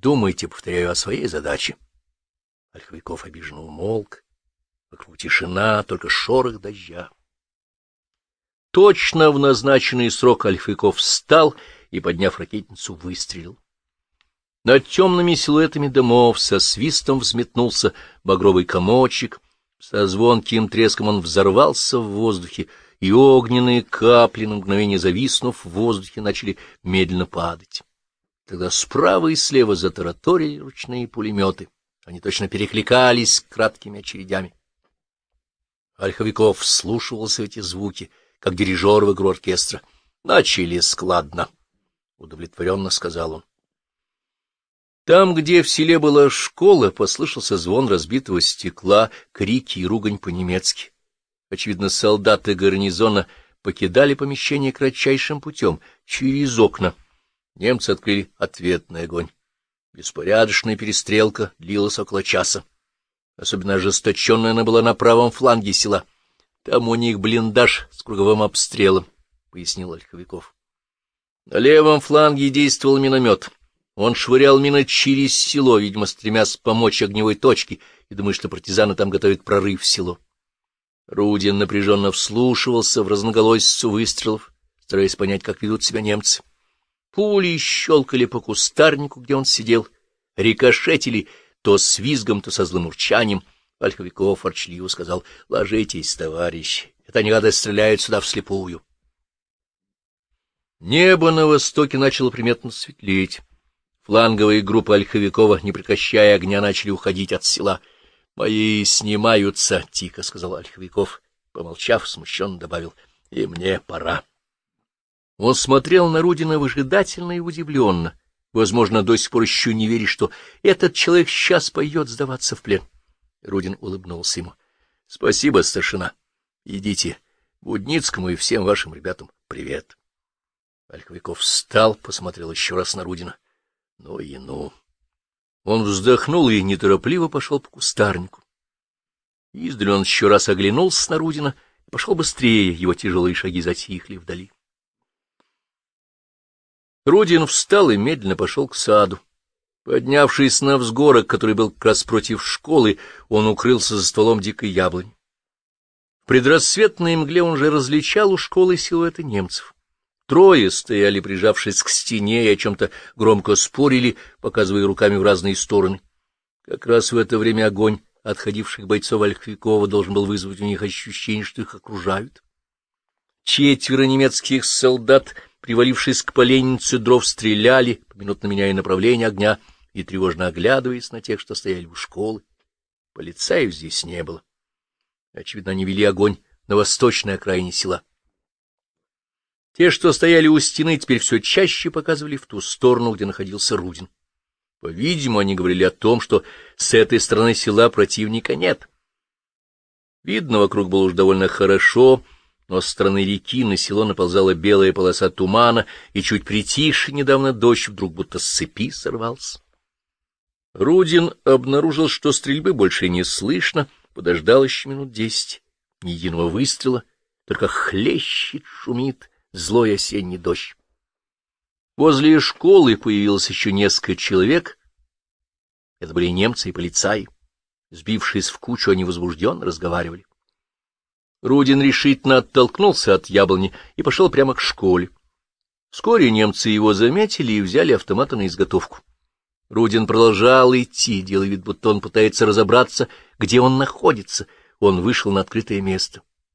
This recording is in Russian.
Думайте, повторяю, о своей задаче. Ольховиков обиженно умолк. Вокруг тишина, только шорох дождя. Точно в назначенный срок Ольховиков встал и, подняв ракетницу, выстрелил. Над темными силуэтами домов со свистом взметнулся багровый комочек, со звонким треском он взорвался в воздухе, и огненные капли, на мгновение зависнув в воздухе, начали медленно падать. Тогда справа и слева затараторили ручные пулеметы. Они точно перекликались краткими очередями. Ольховиков вслушивался в эти звуки, как дирижер в игру оркестра. — Начали складно, — удовлетворенно сказал он. Там, где в селе была школа, послышался звон разбитого стекла, крики и ругань по-немецки. Очевидно, солдаты гарнизона покидали помещение кратчайшим путем, через окна. Немцы открыли ответный огонь. Беспорядочная перестрелка длилась около часа. Особенно ожесточенная она была на правом фланге села. Там у них блиндаж с круговым обстрелом, — пояснил Ольховиков. На левом фланге действовал миномет. Он швырял мины через село, видимо, стремясь помочь огневой точке, и думая, что партизаны там готовят прорыв в село. Рудин напряженно вслушивался в разноголосицу выстрелов, стараясь понять, как ведут себя немцы. Пули щелкали по кустарнику, где он сидел, рикошетили то с визгом, то со злым урчанием. Ольховиков ворчливо сказал, — Ложитесь, товарищ, это они, гады, стреляют сюда вслепую. Небо на востоке начало приметно светлеть. Фланговые группы Ольховикова, не прекращая огня, начали уходить от села. — Мои снимаются, — тихо сказал Ольховиков. Помолчав, смущенно добавил, — и мне пора. Он смотрел на Рудина выжидательно и удивленно, возможно, до сих пор еще не веря, что этот человек сейчас пойдет сдаваться в плен. Рудин улыбнулся ему. — Спасибо, старшина. Идите. Будницкому и всем вашим ребятам привет. Ольховиков встал, посмотрел еще раз на Рудина. Ну и ну. Он вздохнул и неторопливо пошел по кустарнику. Издали он еще раз оглянулся на Рудина и пошел быстрее, его тяжелые шаги затихли вдали. Рудин встал и медленно пошел к саду. Поднявшись на взгорок, который был как раз против школы, он укрылся за стволом дикой яблони. В предрассветной мгле он же различал у школы силуэты немцев. Трое стояли, прижавшись к стене, и о чем-то громко спорили, показывая руками в разные стороны. Как раз в это время огонь отходивших бойцов Ольховикова должен был вызвать у них ощущение, что их окружают. Четверо немецких солдат, привалившись к поленнице дров, стреляли, поминутно меняя направление огня и тревожно оглядываясь на тех, что стояли у школы. Полицаев здесь не было. Очевидно, они вели огонь на восточной окраине села. Те, что стояли у стены, теперь все чаще показывали в ту сторону, где находился Рудин. По-видимому, они говорили о том, что с этой стороны села противника нет. Видно, вокруг было уж довольно хорошо, но с стороны реки на село наползала белая полоса тумана, и чуть притихший недавно дождь вдруг будто с цепи сорвался. Рудин обнаружил, что стрельбы больше не слышно, подождал еще минут десять. Ни единого выстрела, только хлещет, шумит, злой осенний дождь. Возле школы появилось еще несколько человек. Это были немцы и полицаи. Сбившись в кучу, они возбужденно разговаривали. Рудин решительно оттолкнулся от яблони и пошел прямо к школе. Вскоре немцы его заметили и взяли автоматы на изготовку. Рудин продолжал идти, делая вид, будто он пытается разобраться, где он находится. Он вышел на открытое место.